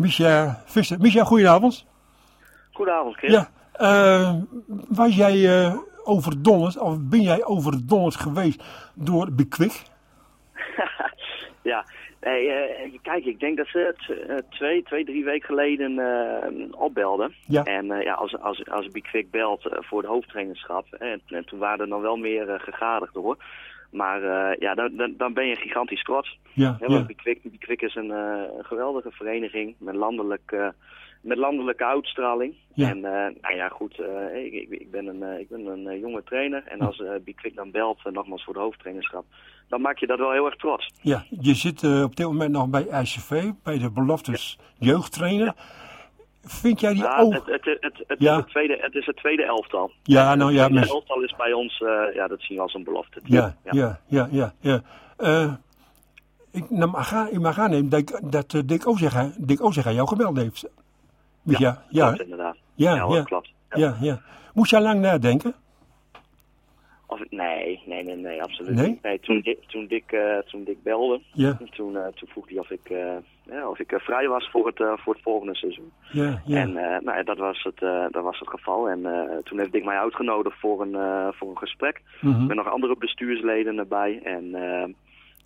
Micha Visser. Micha, goedenavond. Goedenavond, Chris. Ja, uh, was jij uh, overdonderd, of ben jij overdonderd geweest door Bikwik? ja, nee, uh, kijk, ik denk dat ze het twee, twee, drie weken geleden opbelden. Ja. En ja, als, als, als Bikwik belt voor de hoofdtrainerschap, en, en, toen waren er nog wel meer gegadigd hoor. Maar uh, ja, dan, dan ben je gigantisch trots. Ja, want is een, uh, een, geweldige vereniging met, landelijk, uh, met landelijke uitstraling. Ja. En nou ja, goed, ik, ik, ik, ben een, ik ben een jonge trainer. En als uh, Bikwik dan belt, nogmaals voor de hoofdtrainerschap, dan maak je dat wel heel erg trots. Ja, je zit op dit moment nog bij ICV, bij de beloftes jeugdtrainer. Vind jij die. Het, het, het, het, Ja. is het, tweede, het is het tweede elftal. Ja, nou ja, Het tweede maar- elftal is bij ons, eh, ja, dat zien we als een belofte. Ja, ja, ja, ja. ja. Eh, ik, nou, mag, aan- ik mag aannemen dat, ik- dat eh, Dick Ozega, Dick Ozega jou gebeld heeft. Ja, ja, ja, Klopt, inderdaad. ja, Ja, ja, klopt. ja, ja. Moest je lang nadenken? Of, nee, nee, nee, nee, absoluut Nee? niet. toen, toen, Dick, eh, toen Dick belde, Ja, toen, eh, toen vroeg hij of ik, eh, ja, of ik vrij was voor het, voor het volgende seizoen. ja, ja. En nou, dat, was het, dat was het geval. En toen heeft Dick mij uitgenodigd voor een, voor een gesprek. Mhm. met nog andere bestuursleden erbij. En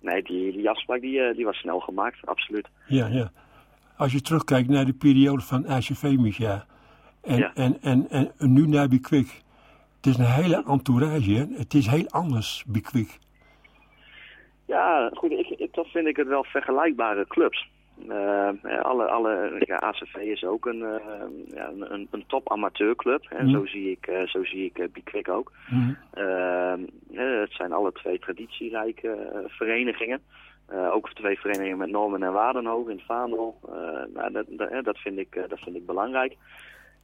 nee, die, die afspraak die, die was snel gemaakt, absoluut. Ja, ja. Als je terugkijkt naar de periode van ICV, Micha, en, en, en, en, nu naar Bikwik. Het is een hele entourage? Het is heel anders, Bikwik. Ja, goed, ik, ik, toch vind ik het wel vergelijkbare clubs. Eh, alle, alle, ja, ACV is ook een, eh, ja, een, een, top amateurclub. En Mhm. zo zie ik, eh, zo zie ik Bikwik ook. Mhm. Het zijn alle twee traditierijke verenigingen. Ook twee verenigingen met Normen en Waardenhoog in het Vaandel. Nou, dat, dat, dat, vind ik, dat vind ik belangrijk.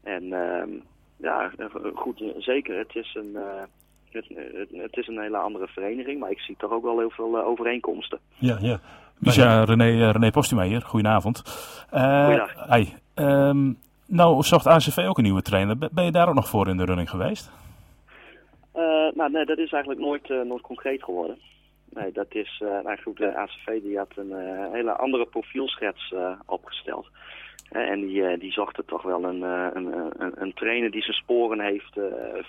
En ehm, ja, eh, goed, eh, zeker. Het is, een, eh, het, het, is een hele andere vereniging, maar ik zie toch ook wel heel veel overeenkomsten. Ja, ja. René, eh, René Postuma hier. Goedenavond. Ehm, nou, zocht ACV ook een nieuwe trainer. Ben- je daar ook nog voor in de running geweest? Nou, nee, dat is eigenlijk nooit, nooit concreet geworden. Nee, dat is, eh nou goed, de ACV die had een hele andere profielschets opgesteld. Hè, en die, eh, die zocht er toch wel een, eh, een, een, een trainer die zijn sporen heeft eh,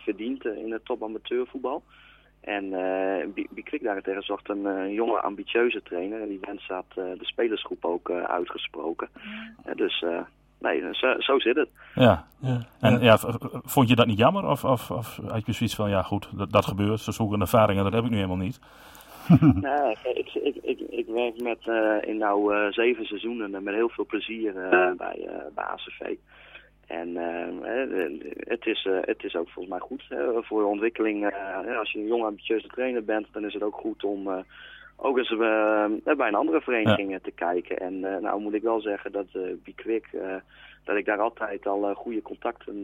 verdiend eh, in het topamateurvoetbal. En eh Bi- Bikwik daarentegen zocht een eh, jonge, ambitieuze trainer. En die wens had eh, de spelersgroep ook eh, uitgesproken. Eh, dus eh, nee, zo, zo zit het. Ja. ja. En ja. vond je dat niet jammer? Of, of, of had je zoiets van, ja goed, dat, dat gebeurt. Ze zoeken ervaringen, dat heb ik nu helemaal niet. Nou, ik, ik, ik, ik werk met, eh, in nou eh, zeven seizoenen met heel veel plezier eh, bij, bij ACV. En het, is, het is ook volgens mij goed voor je ontwikkeling. als je een jong ambitieuze trainer bent, dan is het ook goed om ook eens eh, bij een andere vereniging eh, te kijken. En eh, nou moet ik wel zeggen dat eh Bikwik, dat ik daar altijd al goede contacten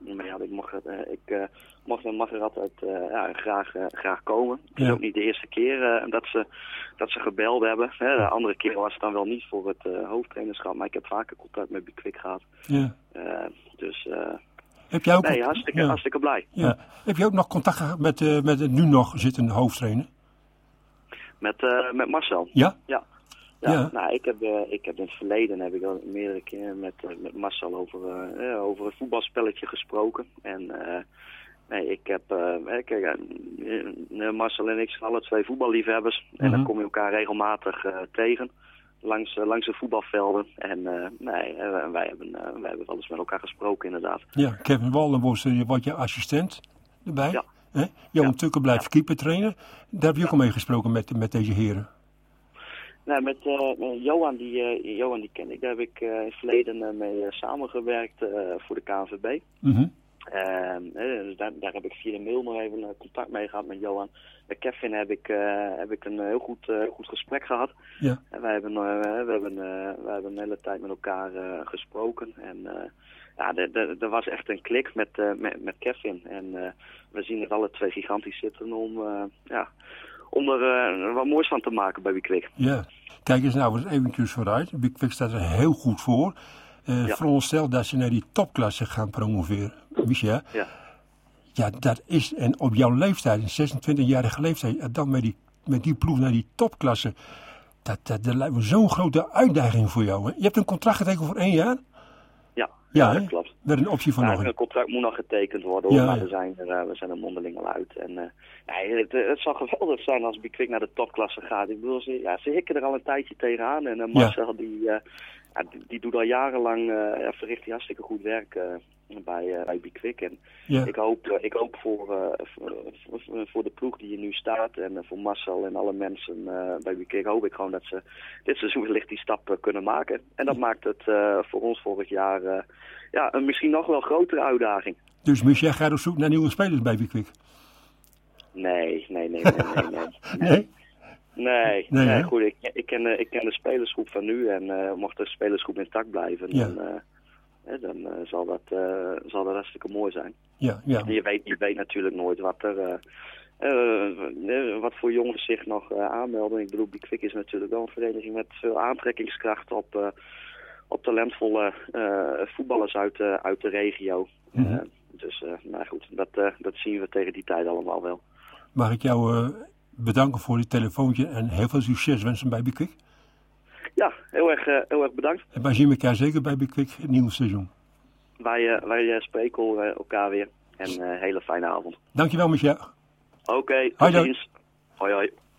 mee had. Ik mag, er, eh, ik, eh, mag, mag er altijd ja, graag, graag komen. Het is Ja. ook niet de eerste keer dat, ze, dat ze gebeld hebben. Hè. De andere keer was het dan wel niet voor het hoofdtrainerschap, maar ik heb vaker contact met Bikwik gehad. ja. Dus Heb jij ook, nee, hartstikke, ja. hartstikke blij. Ja. Heb je ook nog contact gehad met, met de nu nog zittende hoofdtrainer? Met, eh, met Marcel. Ja? Ja. Ja, Ja. Nou, ik heb, eh, ik heb in het verleden heb ik al meerdere keren met, eh, met Marcel over, eh, over het voetbalspelletje gesproken. En nee, ik heb, kijk, Marcel en ik zijn alle twee voetballiefhebbers. En Mhm. dan kom je elkaar regelmatig tegen. Langs, langs de voetbalvelden. En nee, wij, hebben, wij hebben wel eens met elkaar gesproken inderdaad. Ja, Kevin Wallenbos eh, wordt je assistent erbij. Ja. Hè? Johan Ja. Tukker blijft keeper trainen. Daar heb je ook al mee gesproken met, met deze heren. Nou, met, eh, Johan, die, eh, Johan die ken ik. Daar heb ik eh, in het verleden mee samengewerkt voor de KNVB. Eh, dus daar, daar heb ik via de mail nog even eh, contact mee gehad met Johan. Met Kevin heb ik, eh, heb ik een heel goed, eh, goed gesprek gehad. Ja. En wij hebben, eh, we hebben, eh, we hebben een hele tijd met elkaar eh, gesproken. En eh, ja, er- er er was echt een klik met, eh, met, met Kevin. En eh, we zien het alle twee gigantisch zitten om, eh, ja, om er eh, wat moois van te maken bij Wikwik. Ja. Kijk eens nou eens eventjes vooruit. Big Quick staat er heel goed voor. Eh Ja. Veronderstel dat ze naar die topklasse gaan promoveren. Micha, Ja. ja, dat is, en op jouw leeftijd, een 26-jarige leeftijd, en dan met die, met die ploeg naar die topklasse. Dat, dat, dat lijkt me zo'n grote uitdaging voor jou. Hè? Je hebt een contract getekend voor één jaar? Ja, Ja, ja, dat klopt. Met een optie van Ja, nog een. contract moet nog getekend worden, hoor, Ja, maar we zijn, er, eh, we zijn er mondeling al uit. En, eh, nee, het, het zal geweldig zijn als Bikwik naar de topklasse gaat. Ik bedoel, ze, ja, ze hikken er al een tijdje tegenaan. En eh, Marcel, die, eh, ja, die, die doet al jarenlang, eh verricht hij hartstikke goed werk eh, bij, eh bij Bikwik. En Ja. ik hoop, ik hoop voor, voor, voor- de ploeg die hier nu staat en voor Marcel en alle mensen bij Bikwik hoop ik gewoon dat ze dit seizoen wellicht die stap kunnen maken. En dat maakt het voor ons volgend jaar ja, een misschien nog wel grotere uitdaging. Dus Michel gaat op zoek naar nieuwe spelers bij Bikwik. Nee, nee, nee, nee, nee. nee. Nee? Nee, Nee, goed. Ik, ik, ken, de- ik ken de spelersgroep van nu en eh, mocht de spelersgroep intact blijven, Ja. dan, eh, dan eh, zal, dat, zal dat hartstikke mooi zijn. Ja, ja. Je weet, je weet natuurlijk nooit wat er. wat voor jongens zich nog aanmelden. Ik bedoel, Bikwik is natuurlijk wel een vereniging met veel aantrekkingskracht op, op talentvolle voetballers uit, uit de regio. Eh, dus, nou goed, dat, dat zien we tegen die tijd allemaal wel. Mag ik jou bedanken voor dit telefoontje en heel veel succes wensen bij Bikwik. Ja, heel erg, eh, heel erg bedankt. En wij zien elkaar zeker bij Bikwik het nieuwe seizoen. Wij, eh, wij eh, spreken el- elkaar weer. En eh hele fijne avond. Dankjewel Michel. Oké, Hoi, tot hoi. Hoi hoi.